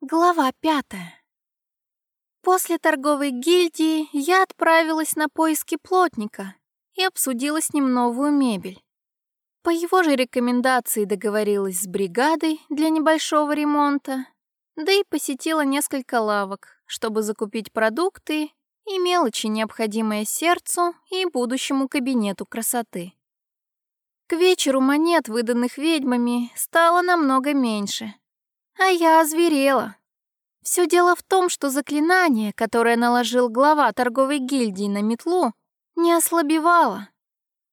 Глава пятая. После торговой гильдии я отправилась на поиски плотника и обсудила с ним новую мебель. По его же рекомендации договорилась с бригадой для небольшого ремонта, да и посетила несколько лавок, чтобы закупить продукты и мелочи, необходимые сердцу и будущему кабинету красоты. К вечеру монет, выданных ведьмами, стало намного меньше — а я озверела. Все дело в том, что заклинание, которое наложил глава торговой гильдии на метлу, не ослабевало.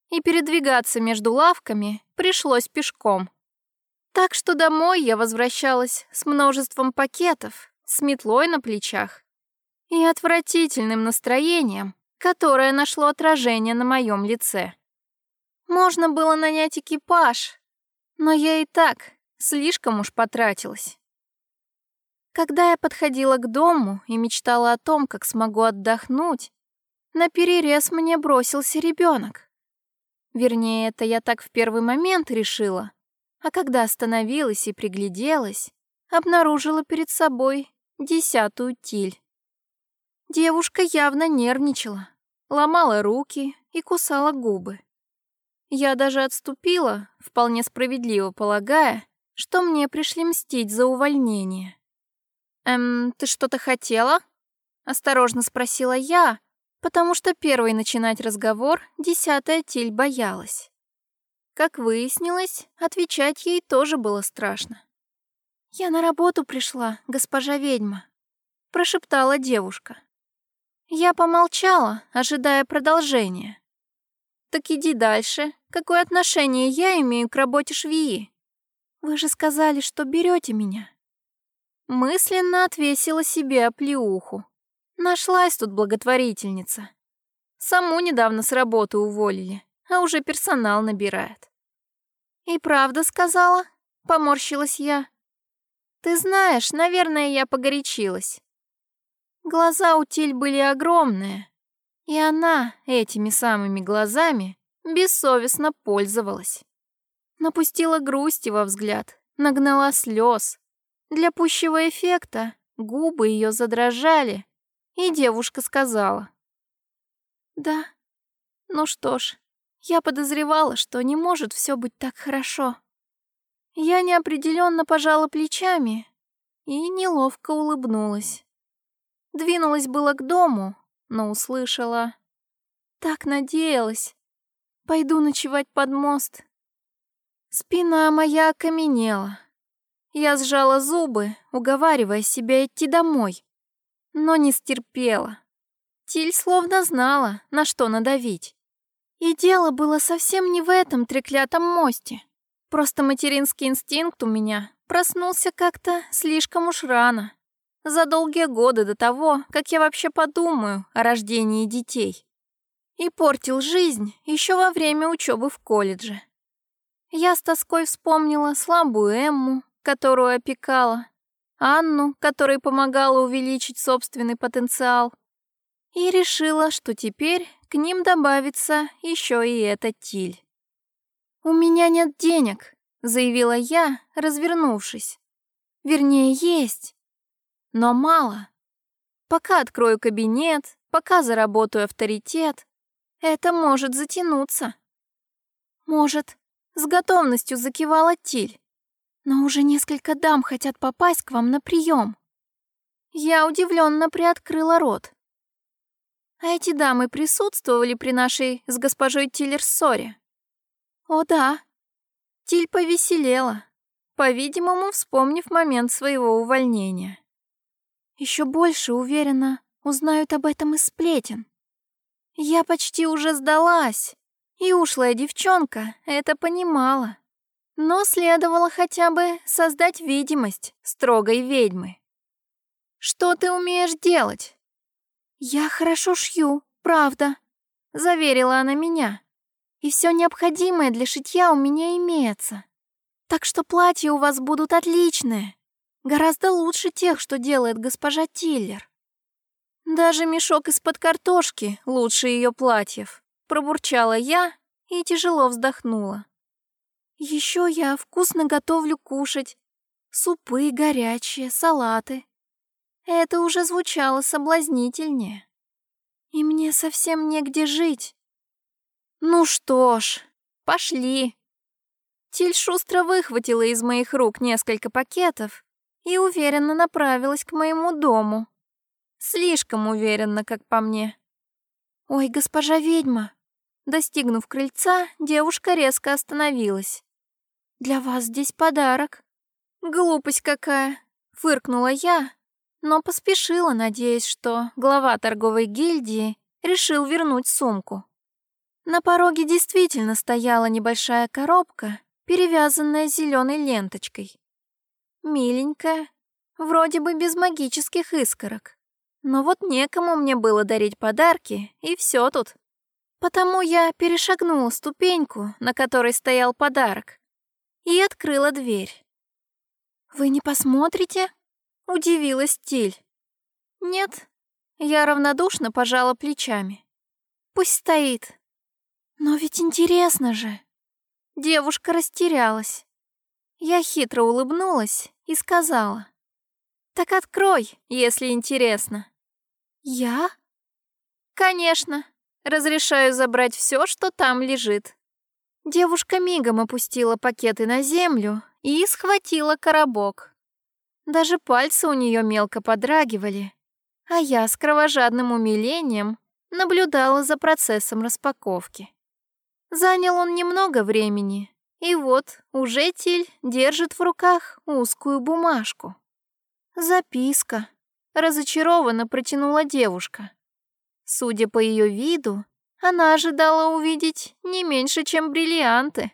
И передвигаться между лавками пришлось пешком. Так что домой я возвращалась с множеством пакетов, с метлой на плечах и отвратительным настроением, которое нашло отражение на моем лице. Можно было нанять экипаж, но я и так Слишком уж потратилась. Когда я подходила к дому и мечтала о том, как смогу отдохнуть, на перерез мне бросился ребенок. Вернее, это я так в первый момент решила, а когда остановилась и пригляделась, обнаружила перед собой десятую тиль. Девушка явно нервничала, ломала руки и кусала губы. Я даже отступила, вполне справедливо полагая, что мне пришли мстить за увольнение. «Эм, ты что-то хотела?» — осторожно спросила я, потому что первой начинать разговор десятая Тиль боялась. Как выяснилось, отвечать ей тоже было страшно. «Я на работу пришла, госпожа ведьма», — прошептала девушка. Я помолчала, ожидая продолжения. «Так иди дальше. Какое отношение я имею к работе швеи?» Вы же сказали, что берете меня. Мысленно отвесила себе оплеуху. Нашлась тут благотворительница. Саму недавно с работы уволили, а уже персонал набирает. И правда сказала, поморщилась я. Ты знаешь, наверное, я погорячилась. Глаза у Тиль были огромные, и она этими самыми глазами бессовестно пользовалась. Напустила грусти во взгляд, нагнала слез. Для пущего эффекта губы ее задрожали, и девушка сказала. «Да, ну что ж, я подозревала, что не может все быть так хорошо». Я неопределенно пожала плечами и неловко улыбнулась. Двинулась было к дому, но услышала. Так надеялась. Пойду ночевать под мост Спина моя окаменела. Я сжала зубы, уговаривая себя идти домой, но не стерпела. Тиль словно знала, на что надавить. И дело было совсем не в этом треклятом мосте. Просто материнский инстинкт у меня проснулся как-то слишком уж рано. За долгие годы до того, как я вообще подумаю о рождении детей. И портил жизнь еще во время учебы в колледже. Я с тоской вспомнила слабую Эмму, которую опекала, Анну, которой помогала увеличить собственный потенциал, и решила, что теперь к ним добавится еще и эта Тиль. «У меня нет денег», — заявила я, развернувшись. «Вернее, есть, но мало. Пока открою кабинет, пока заработаю авторитет, это может затянуться». «Может, с готовностью закивала Тиль. Но уже несколько дам хотят попасть к вам на прием. Я удивленно приоткрыла рот. А эти дамы присутствовали при нашей с госпожой Тиллер ссоре? О да. Тиль повеселела, по-видимому, вспомнив момент своего увольнения. Еще больше, уверена, узнают об этом из сплетен. Я почти уже сдалась. И ушлая девчонка это понимала. Но следовало хотя бы создать видимость строгой ведьмы. «Что ты умеешь делать?» «Я хорошо шью, правда», — заверила она меня. «И все необходимое для шитья у меня имеется. Так что платья у вас будут отличные, гораздо лучше тех, что делает госпожа Тиллер. Даже мешок из-под картошки лучше ее платьев. Пробурчала я и тяжело вздохнула. Еще я вкусно готовлю кушать. Супы горячие, салаты. Это уже звучало соблазнительнее. И мне совсем негде жить. Ну что ж, пошли. Тиль шустро выхватила из моих рук несколько пакетов и уверенно направилась к моему дому. Слишком уверенно, как по мне. «Ой, госпожа ведьма!» Достигнув крыльца, девушка резко остановилась. «Для вас здесь подарок». «Глупость какая!» — фыркнула я, но поспешила, надеясь, что глава торговой гильдии решил вернуть сумку. На пороге действительно стояла небольшая коробка, перевязанная зеленой ленточкой. Миленькая, вроде бы без магических искорок. Но вот некому мне было дарить подарки, и все тут. Потому я перешагнула ступеньку, на которой стоял подарок, и открыла дверь. «Вы не посмотрите?» — удивилась Тиль. «Нет». Я равнодушно пожала плечами. «Пусть стоит». «Но ведь интересно же». Девушка растерялась. Я хитро улыбнулась и сказала. «Так открой, если интересно». «Я?» «Конечно. Разрешаю забрать все, что там лежит». Девушка мигом опустила пакеты на землю и схватила коробок. Даже пальцы у нее мелко подрагивали, а я с кровожадным умилением наблюдала за процессом распаковки. Занял он немного времени, и вот уже Тиль держит в руках узкую бумажку. Записка. Разочарованно протянула девушка. Судя по ее виду, она ожидала увидеть не меньше, чем бриллианты.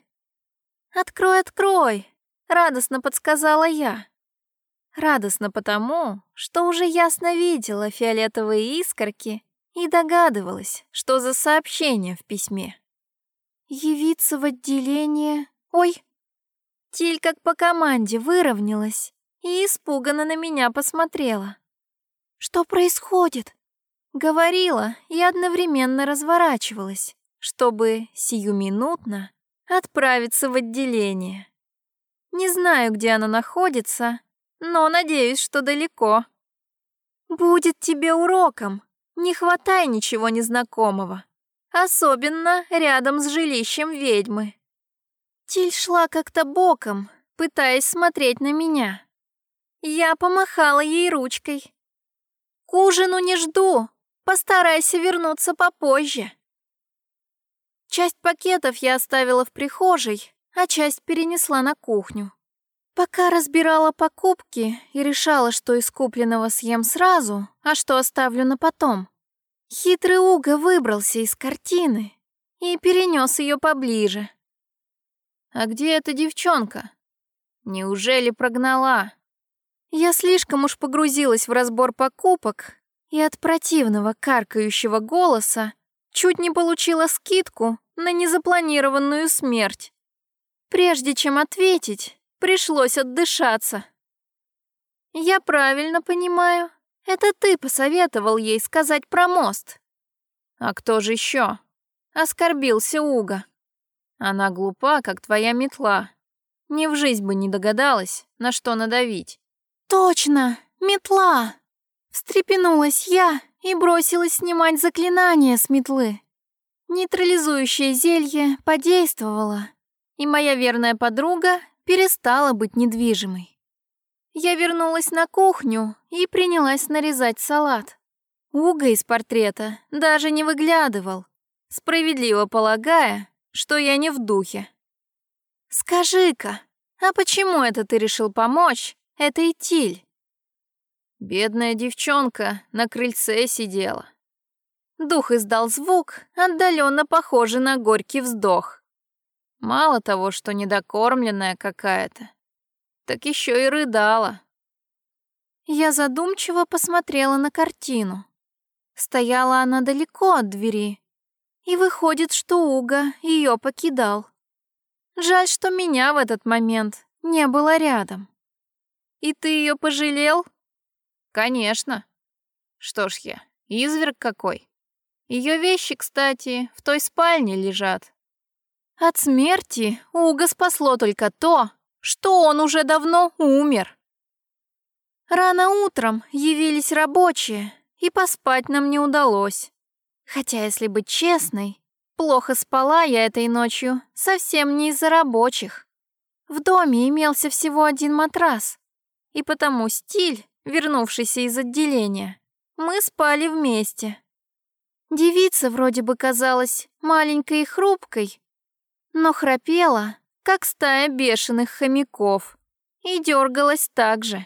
«Открой, открой!» — радостно подсказала я. Радостно потому, что уже ясно видела фиолетовые искорки и догадывалась, что за сообщение в письме. Явиться в отделение... Ой! Тиль как по команде выровнялась и испуганно на меня посмотрела. Что происходит? Говорила и одновременно разворачивалась, чтобы сиюминутно отправиться в отделение. Не знаю, где оно находится, но надеюсь, что далеко. Будет тебе уроком. Не хватай ничего незнакомого. Особенно рядом с жилищем ведьмы. Тиль шла как-то боком, пытаясь смотреть на меня. Я помахала ей ручкой. «К ужину не жду. Постарайся вернуться попозже». Часть пакетов я оставила в прихожей, а часть перенесла на кухню. Пока разбирала покупки и решала, что из купленного съем сразу, а что оставлю на потом, Хитрый Уга выбрался из картины и перенес ее поближе. «А где эта девчонка? Неужели прогнала?» Я слишком уж погрузилась в разбор покупок и от противного каркающего голоса чуть не получила скидку на незапланированную смерть. Прежде чем ответить, пришлось отдышаться. «Я правильно понимаю?» Это ты посоветовал ей сказать про мост. А кто же еще? Оскорбился Уга. Она глупа, как твоя метла. Ни в жизнь бы не догадалась, на что надавить. Точно, метла! Встрепенулась я и бросилась снимать заклинание с метлы. Нейтрализующее зелье подействовало, и моя верная подруга перестала быть недвижимой. Я вернулась на кухню и принялась нарезать салат. Уга из портрета даже не выглядывал, справедливо полагая, что я не в духе. «Скажи-ка, а почему это ты решил помочь этой Тиль?» Бедная девчонка на крыльце сидела. Дух издал звук, отдаленно похожий на горький вздох. Мало того, что недокормленная какая-то, так еще и рыдала. Я задумчиво посмотрела на картину. Стояла она далеко от двери, и выходит, что Уга ее покидал. Жаль, что меня в этот момент не было рядом. И ты ее пожалел? Конечно. Что ж я, изверг какой. Ее вещи, кстати, в той спальне лежат. От смерти Уга спасло только то, что он уже давно умер. Рано утром явились рабочие, и поспать нам не удалось. Хотя, если быть честной, плохо спала я этой ночью совсем не из-за рабочих. В доме имелся всего один матрас, и потому стиль, вернувшийся из отделения, мы спали вместе. Девица вроде бы казалась маленькой и хрупкой, но храпела, как стая бешеных хомяков, и дергалась так же.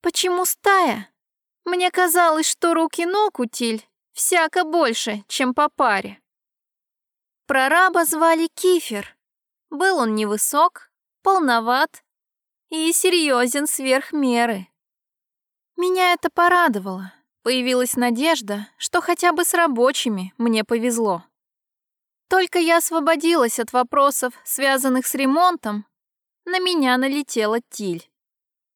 Почему стая? Мне казалось, что руки ног утиль всяко больше, чем по паре. Прораба звали Кифер. Был он невысок, полноват и серьезен сверх меры. Меня это порадовало. Появилась надежда, что хотя бы с рабочими мне повезло. Только я освободилась от вопросов, связанных с ремонтом, на меня налетела Тиль.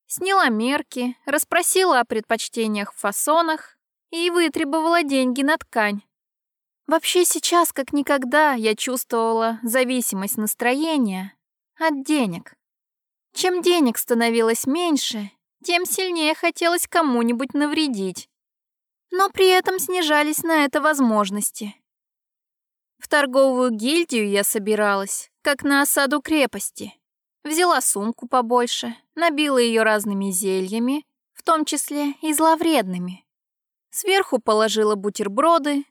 Сняла мерки, расспросила о предпочтениях в фасонах и вытребовала деньги на ткань. Вообще сейчас, как никогда, я чувствовала зависимость настроения от денег. Чем денег становилось меньше, тем сильнее хотелось кому-нибудь навредить но при этом снижались на это возможности. В торговую гильдию я собиралась, как на осаду крепости. Взяла сумку побольше, набила ее разными зельями, в том числе и зловредными. Сверху положила бутерброды.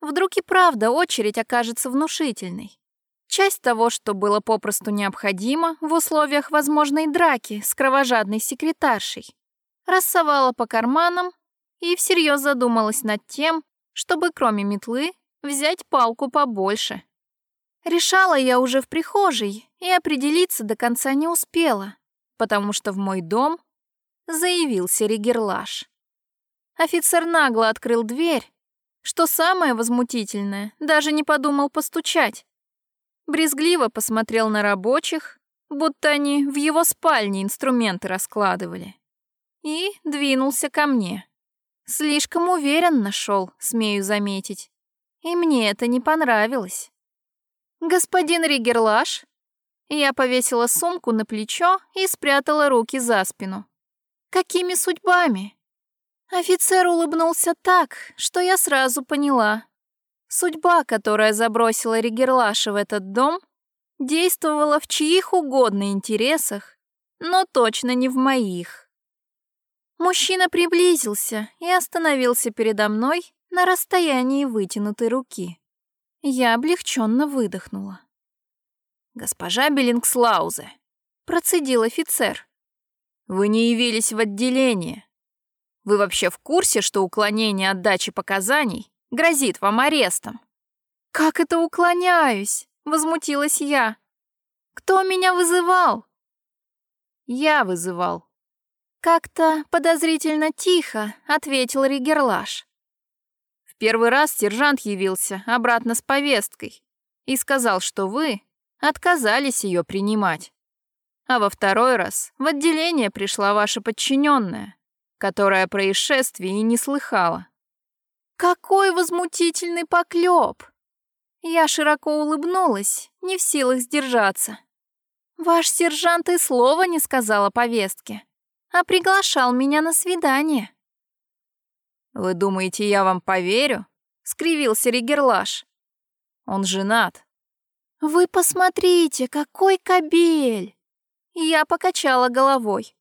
Вдруг и правда очередь окажется внушительной. Часть того, что было попросту необходимо в условиях возможной драки с кровожадной секретаршей, рассовала по карманам и всерьез задумалась над тем, чтобы кроме метлы взять палку побольше. Решала я уже в прихожей и определиться до конца не успела, потому что в мой дом заявился регерлаж. Офицер нагло открыл дверь, что самое возмутительное, даже не подумал постучать. Брезгливо посмотрел на рабочих, будто они в его спальне инструменты раскладывали, и двинулся ко мне. Слишком уверенно шел, смею заметить. И мне это не понравилось. «Господин Ригерлаш?» Я повесила сумку на плечо и спрятала руки за спину. «Какими судьбами?» Офицер улыбнулся так, что я сразу поняла. Судьба, которая забросила Ригерлаша в этот дом, действовала в чьих угодно интересах, но точно не в моих. Мужчина приблизился и остановился передо мной на расстоянии вытянутой руки. Я облегченно выдохнула. «Госпожа Беллингслаузе», — процедил офицер. «Вы не явились в отделение. Вы вообще в курсе, что уклонение от дачи показаний грозит вам арестом?» «Как это уклоняюсь?» — возмутилась я. «Кто меня вызывал?» «Я вызывал», как-то подозрительно тихо ответил Ригерлаш. В первый раз сержант явился обратно с повесткой и сказал, что вы отказались ее принимать. А во второй раз в отделение пришла ваша подчиненная, которая о и не слыхала. Какой возмутительный поклеп! Я широко улыбнулась, не в силах сдержаться. Ваш сержант и слова не сказал о повестке а приглашал меня на свидание. «Вы думаете, я вам поверю?» — скривился Ригерлаш. «Он женат». «Вы посмотрите, какой кобель!» Я покачала головой.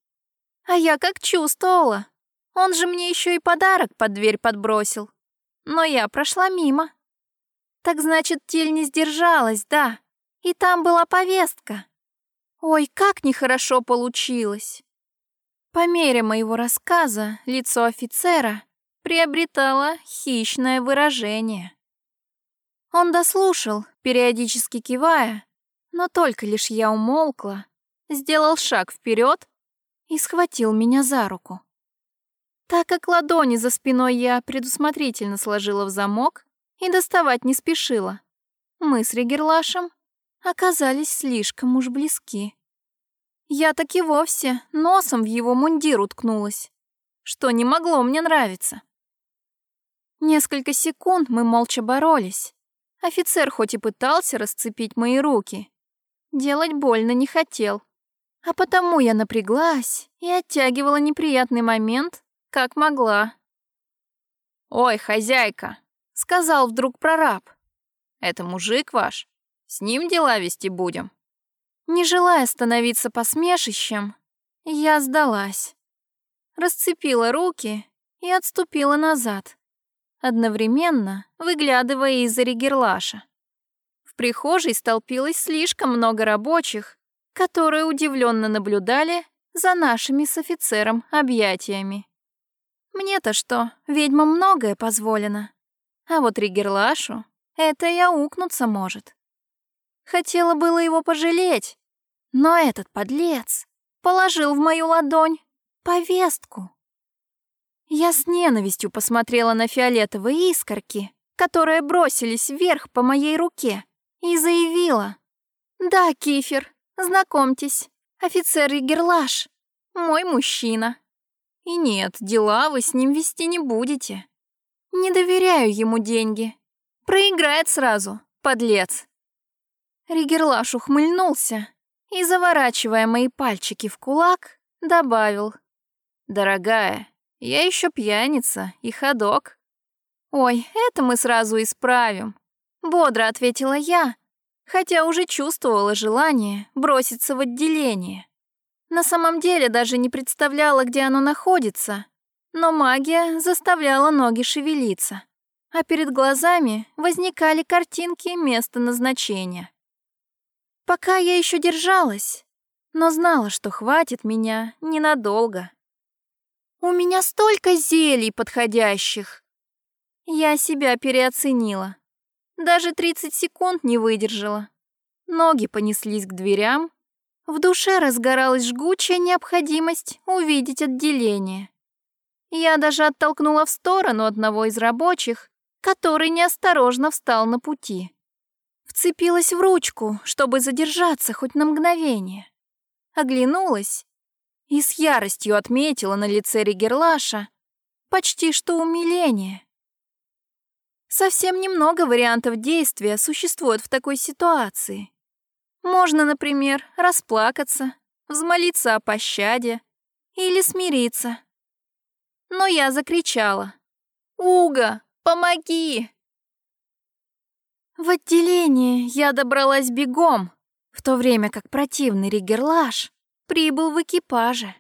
А я как чувствовала. Он же мне еще и подарок под дверь подбросил. Но я прошла мимо. Так значит, Тиль не сдержалась, да. И там была повестка. Ой, как нехорошо получилось. По мере моего рассказа лицо офицера приобретало хищное выражение. Он дослушал, периодически кивая, но только лишь я умолкла, сделал шаг вперед и схватил меня за руку. Так как ладони за спиной я предусмотрительно сложила в замок и доставать не спешила, мы с Ригерлашем оказались слишком уж близки. Я так и вовсе носом в его мундир уткнулась, что не могло мне нравиться. Несколько секунд мы молча боролись. Офицер хоть и пытался расцепить мои руки, делать больно не хотел. А потому я напряглась и оттягивала неприятный момент, как могла. «Ой, хозяйка!» — сказал вдруг прораб. «Это мужик ваш? С ним дела вести будем?» Не желая становиться посмешищем, я сдалась. Расцепила руки и отступила назад, одновременно выглядывая из-за регерлаша. В прихожей столпилось слишком много рабочих, которые удивленно наблюдали за нашими с офицером объятиями. Мне-то что, ведьмам многое позволено. А вот Ригерлашу это и аукнуться может. Хотела было его пожалеть, но этот подлец положил в мою ладонь повестку. Я с ненавистью посмотрела на фиолетовые искорки, которые бросились вверх по моей руке, и заявила. «Да, Кифер, знакомьтесь, офицер Ригерлаш, мой мужчина». И нет, дела вы с ним вести не будете. Не доверяю ему деньги. Проиграет сразу, подлец. Ригерлаш ухмыльнулся и, заворачивая мои пальчики в кулак, добавил. «Дорогая, я еще пьяница и ходок». «Ой, это мы сразу исправим», — бодро ответила я, хотя уже чувствовала желание броситься в отделение. На самом деле даже не представляла, где оно находится, но магия заставляла ноги шевелиться, а перед глазами возникали картинки места назначения. Пока я еще держалась, но знала, что хватит меня ненадолго. У меня столько зелий подходящих. Я себя переоценила. Даже 30 секунд не выдержала. Ноги понеслись к дверям, в душе разгоралась жгучая необходимость увидеть отделение. Я даже оттолкнула в сторону одного из рабочих, который неосторожно встал на пути. Вцепилась в ручку, чтобы задержаться хоть на мгновение. Оглянулась и с яростью отметила на лице Ригерлаша почти что умиление. Совсем немного вариантов действия существует в такой ситуации. Можно, например, расплакаться, взмолиться о пощаде или смириться. Но я закричала. «Уга, помоги!» В отделение я добралась бегом, в то время как противный ригерлаш прибыл в экипаже.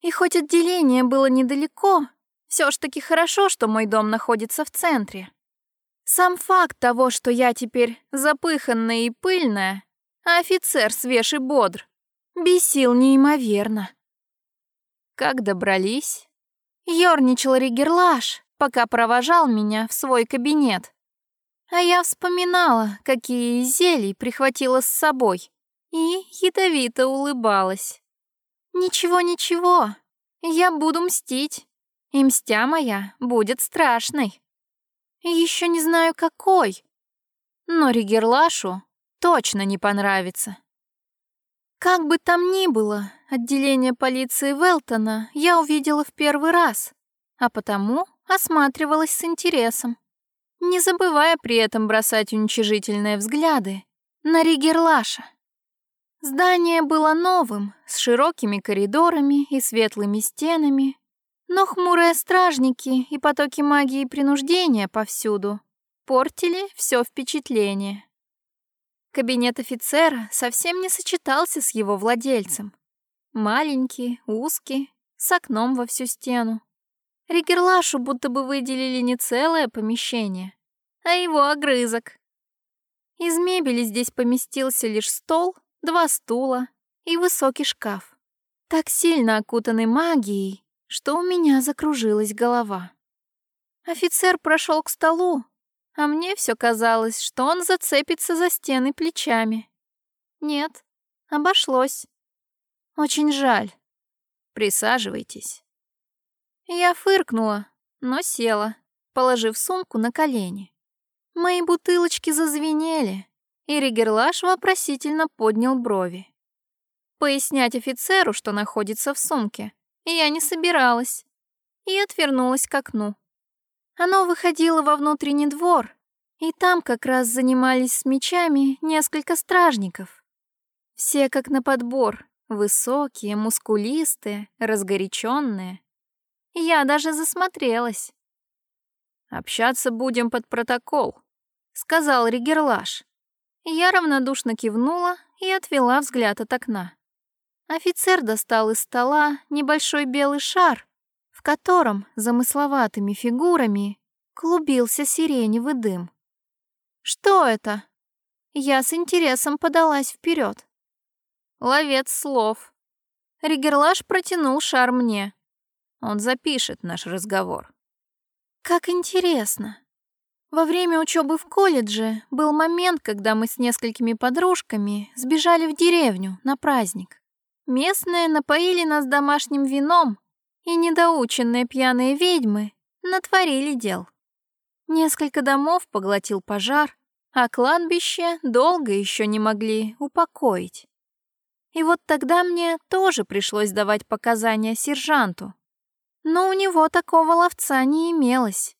И хоть отделение было недалеко, все ж таки хорошо, что мой дом находится в центре. Сам факт того, что я теперь запыханная и пыльная, а офицер свеж и бодр. Бесил неимоверно. Как добрались? Ёрничал Ригерлаш, пока провожал меня в свой кабинет. А я вспоминала, какие зелий прихватила с собой, и ядовито улыбалась. Ничего-ничего, я буду мстить, и мстя моя будет страшной. Еще не знаю какой, но Ригерлашу точно не понравится. Как бы там ни было, отделение полиции Велтона я увидела в первый раз, а потому осматривалась с интересом, не забывая при этом бросать уничижительные взгляды на Ригерлаша. Здание было новым, с широкими коридорами и светлыми стенами, но хмурые стражники и потоки магии принуждения повсюду портили все впечатление. Кабинет офицера совсем не сочетался с его владельцем. Маленький, узкий, с окном во всю стену. Ригерлашу будто бы выделили не целое помещение, а его огрызок. Из мебели здесь поместился лишь стол, два стула и высокий шкаф, так сильно окутанный магией, что у меня закружилась голова. Офицер прошел к столу, а мне все казалось, что он зацепится за стены плечами. Нет, обошлось. Очень жаль. Присаживайтесь. Я фыркнула, но села, положив сумку на колени. Мои бутылочки зазвенели, и Ригерлаш вопросительно поднял брови. Пояснять офицеру, что находится в сумке, я не собиралась, и отвернулась к окну. Оно выходило во внутренний двор, и там как раз занимались с мечами несколько стражников. Все как на подбор, Высокие, мускулистые, разгоряченные. Я даже засмотрелась. «Общаться будем под протокол», — сказал Ригерлаш. Я равнодушно кивнула и отвела взгляд от окна. Офицер достал из стола небольшой белый шар, в котором замысловатыми фигурами клубился сиреневый дым. «Что это?» Я с интересом подалась вперед. Ловец слов. Ригерлаш протянул шар мне. Он запишет наш разговор. Как интересно. Во время учебы в колледже был момент, когда мы с несколькими подружками сбежали в деревню на праздник. Местные напоили нас домашним вином, и недоученные пьяные ведьмы натворили дел. Несколько домов поглотил пожар, а кладбище долго еще не могли упокоить. И вот тогда мне тоже пришлось давать показания сержанту. Но у него такого ловца не имелось.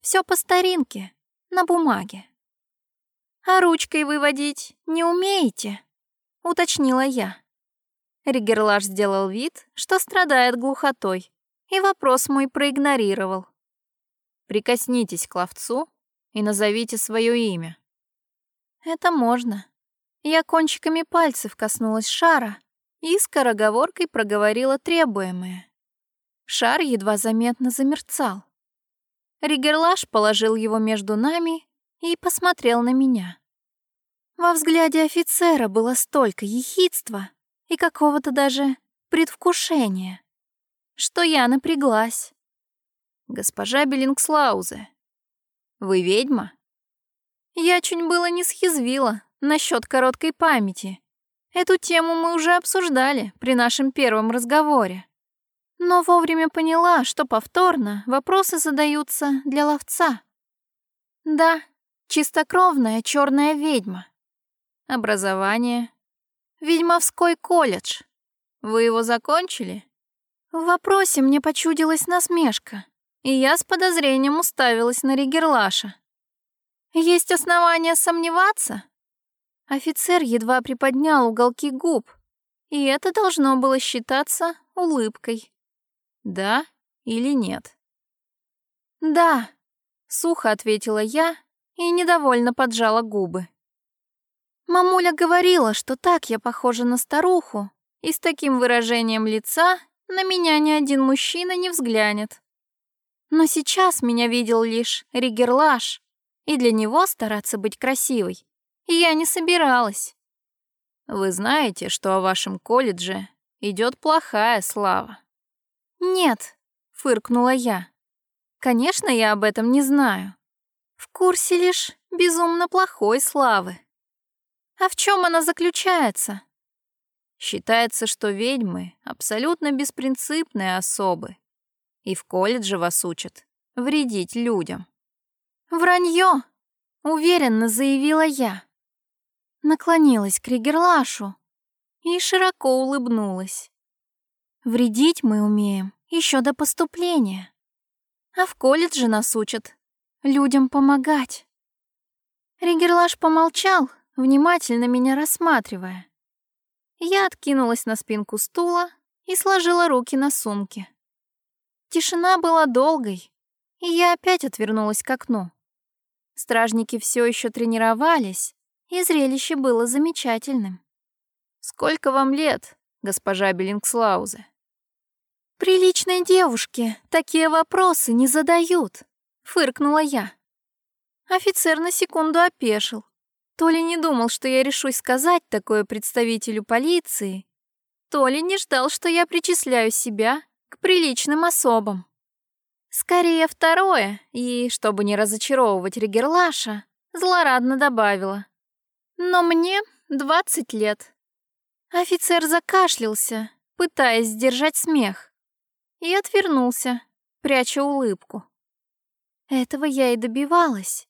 Все по старинке, на бумаге. «А ручкой выводить не умеете?» — уточнила я. Ригерлаш сделал вид, что страдает глухотой, и вопрос мой проигнорировал. «Прикоснитесь к ловцу и назовите свое имя». Это можно. Я кончиками пальцев коснулась шара и скороговоркой проговорила требуемое. Шар едва заметно замерцал. Ригерлаш положил его между нами и посмотрел на меня. Во взгляде офицера было столько ехидства и какого-то даже предвкушения, что я напряглась. «Госпожа Беллингслаузе, вы ведьма?» Я чуть было не схизвила насчет короткой памяти. Эту тему мы уже обсуждали при нашем первом разговоре. Но вовремя поняла, что повторно вопросы задаются для ловца. Да, чистокровная черная ведьма. Образование. Ведьмовской колледж. Вы его закончили? В вопросе мне почудилась насмешка, и я с подозрением уставилась на Ригерлаша. Есть основания сомневаться? Офицер едва приподнял уголки губ, и это должно было считаться улыбкой. Да или нет? Да, сухо ответила я и недовольно поджала губы. Мамуля говорила, что так я похожа на старуху, и с таким выражением лица на меня ни один мужчина не взглянет. Но сейчас меня видел лишь Ригерлаш, и для него стараться быть красивой я не собиралась. Вы знаете, что о вашем колледже идет плохая слава? Нет, фыркнула я. Конечно, я об этом не знаю. В курсе лишь безумно плохой славы. А в чем она заключается? Считается, что ведьмы абсолютно беспринципные особы, и в колледже вас учат вредить людям. «Вранье!» — уверенно заявила я. Наклонилась к Ригерлашу и широко улыбнулась. Вредить мы умеем еще до поступления. А в колледже нас учат людям помогать. Ригерлаш помолчал, внимательно меня рассматривая. Я откинулась на спинку стула и сложила руки на сумке. Тишина была долгой, и я опять отвернулась к окну. Стражники все еще тренировались, и зрелище было замечательным. «Сколько вам лет, госпожа Беллингслаузе?» «Приличной девушке такие вопросы не задают», — фыркнула я. Офицер на секунду опешил. То ли не думал, что я решусь сказать такое представителю полиции, то ли не ждал, что я причисляю себя к приличным особам. Скорее второе, и, чтобы не разочаровывать Ригерлаша, злорадно добавила. Но мне двадцать лет. Офицер закашлялся, пытаясь сдержать смех, и отвернулся, пряча улыбку. Этого я и добивалась.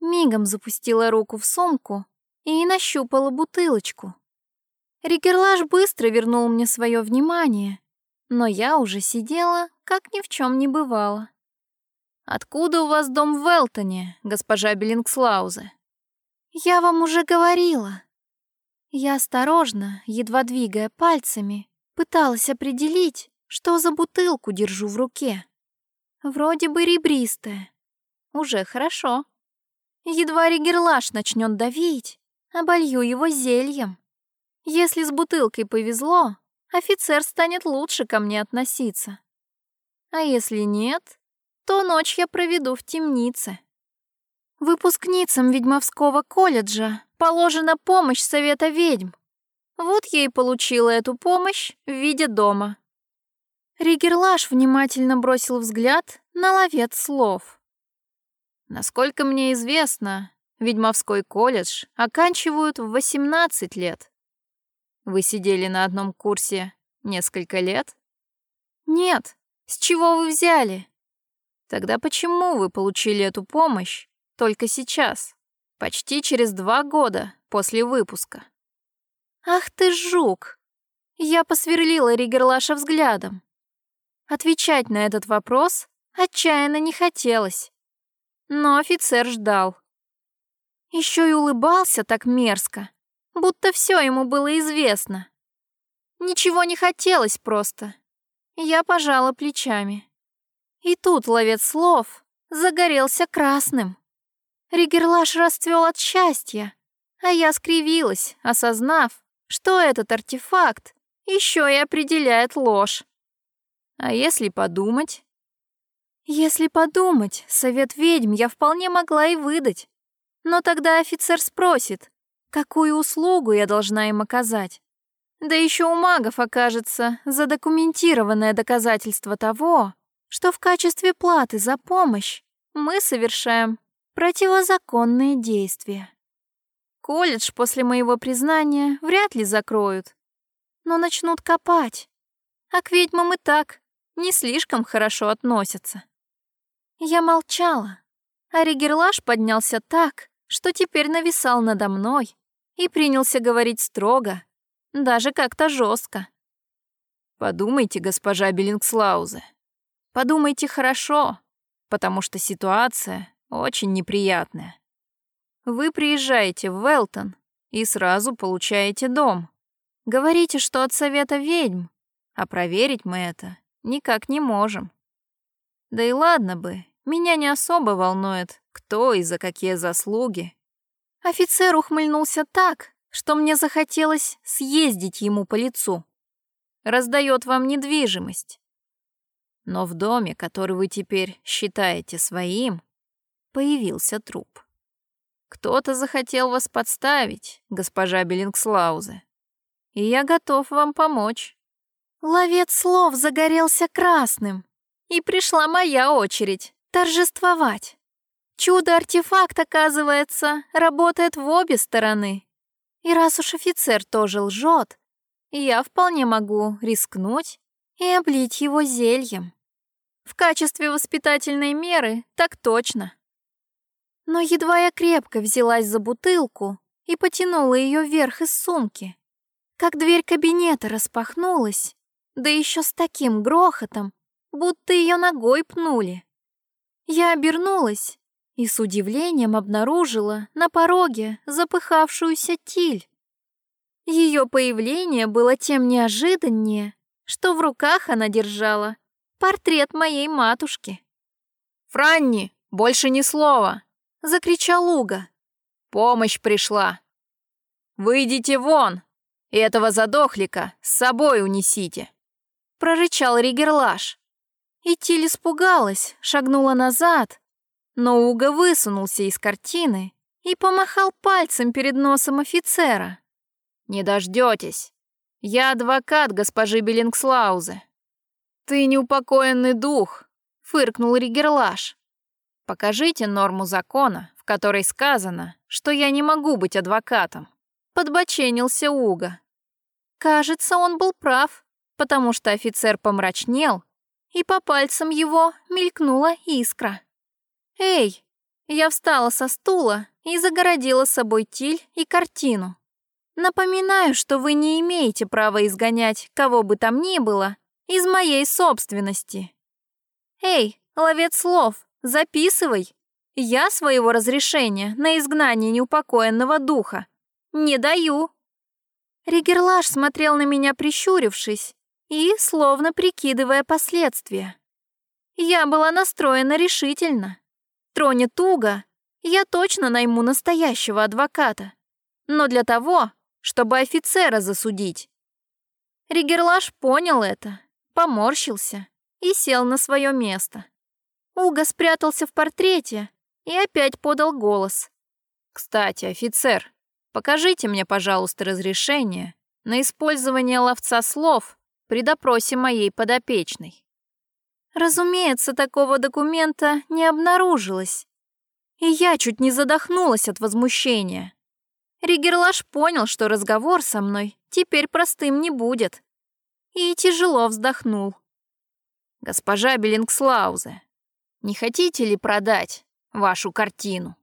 Мигом запустила руку в сумку и нащупала бутылочку. Ригерлаш быстро вернул мне свое внимание, но я уже сидела, как ни в чем не бывало. «Откуда у вас дом в Велтоне, госпожа Беллингслаузе?» «Я вам уже говорила». Я осторожно, едва двигая пальцами, пыталась определить, что за бутылку держу в руке. Вроде бы ребристая. Уже хорошо. Едва ригерлаш начнет давить, оболью его зельем. Если с бутылкой повезло, офицер станет лучше ко мне относиться. А если нет, то ночь я проведу в темнице. Выпускницам ведьмовского колледжа положена помощь Совета ведьм. Вот я и получила эту помощь в виде дома. Ригерлаш внимательно бросил взгляд на ловец слов. Насколько мне известно, ведьмовской колледж оканчивают в 18 лет. Вы сидели на одном курсе несколько лет? Нет. С чего вы взяли? Тогда почему вы получили эту помощь только сейчас, почти через два года после выпуска? Ах ты жук! Я посверлила Ригерлаша взглядом. Отвечать на этот вопрос отчаянно не хотелось. Но офицер ждал. Еще и улыбался так мерзко, будто все ему было известно. Ничего не хотелось просто. Я пожала плечами. И тут ловец слов загорелся красным. Ригерлаш расцвел от счастья, а я скривилась, осознав, что этот артефакт еще и определяет ложь. А если подумать? Если подумать, совет ведьм я вполне могла и выдать. Но тогда офицер спросит, какую услугу я должна им оказать. Да еще у магов окажется задокументированное доказательство того, что в качестве платы за помощь мы совершаем противозаконные действия. Колледж после моего признания вряд ли закроют, но начнут копать. А к ведьмам и так не слишком хорошо относятся. Я молчала, а Ригерлаш поднялся так, что теперь нависал надо мной и принялся говорить строго, даже как-то жестко. «Подумайте, госпожа Беллингслаузе, подумайте хорошо, потому что ситуация очень неприятная. Вы приезжаете в Велтон и сразу получаете дом. Говорите, что от совета ведьм, а проверить мы это никак не можем. Да и ладно бы, меня не особо волнует, кто и за какие заслуги. Офицер ухмыльнулся так, что мне захотелось съездить ему по лицу. Раздает вам недвижимость. Но в доме, который вы теперь считаете своим, появился труп. Кто-то захотел вас подставить, госпожа Беллингслаузе. И я готов вам помочь. Ловец слов загорелся красным, и пришла моя очередь торжествовать. Чудо-артефакт, оказывается, работает в обе стороны. И раз уж офицер тоже лжет, я вполне могу рискнуть и облить его зельем. В качестве воспитательной меры так точно. Но едва я крепко взялась за бутылку и потянула ее вверх из сумки, как дверь кабинета распахнулась, да еще с таким грохотом, будто ее ногой пнули. Я обернулась и с удивлением обнаружила на пороге запыхавшуюся Тиль. Ее появление было тем неожиданнее, что в руках она держала портрет моей матушки. «Франни, больше ни слова!» — закричал Луга. «Помощь пришла! Выйдите вон, и этого задохлика с собой унесите!» — прорычал Ригерлаш. И испугалась, шагнула назад, но Уга высунулся из картины и помахал пальцем перед носом офицера. «Не дождетесь. Я адвокат госпожи Беллингслаузе». «Ты неупокоенный дух», — фыркнул Ригерлаш. «Покажите норму закона, в которой сказано, что я не могу быть адвокатом», — подбоченился Уга. Кажется, он был прав, потому что офицер помрачнел, и по пальцам его мелькнула искра. «Эй!» Я встала со стула и загородила собой тиль и картину. Напоминаю, что вы не имеете права изгонять кого бы там ни было из моей собственности. Эй, ловец слов, записывай. Я своего разрешения на изгнание неупокоенного духа не даю. Ригерлаш смотрел на меня, прищурившись, и словно прикидывая последствия. Я была настроена решительно. Тронет туго, я точно найму настоящего адвоката. Но для того, чтобы офицера засудить. Ригерлаш понял это, поморщился и сел на свое место. Уга спрятался в портрете и опять подал голос. «Кстати, офицер, покажите мне, пожалуйста, разрешение на использование ловца слов при допросе моей подопечной». Разумеется, такого документа не обнаружилось. И я чуть не задохнулась от возмущения. Ригерлаш понял, что разговор со мной теперь простым не будет. И тяжело вздохнул. «Госпожа Беллингслаузе, не хотите ли продать вашу картину?»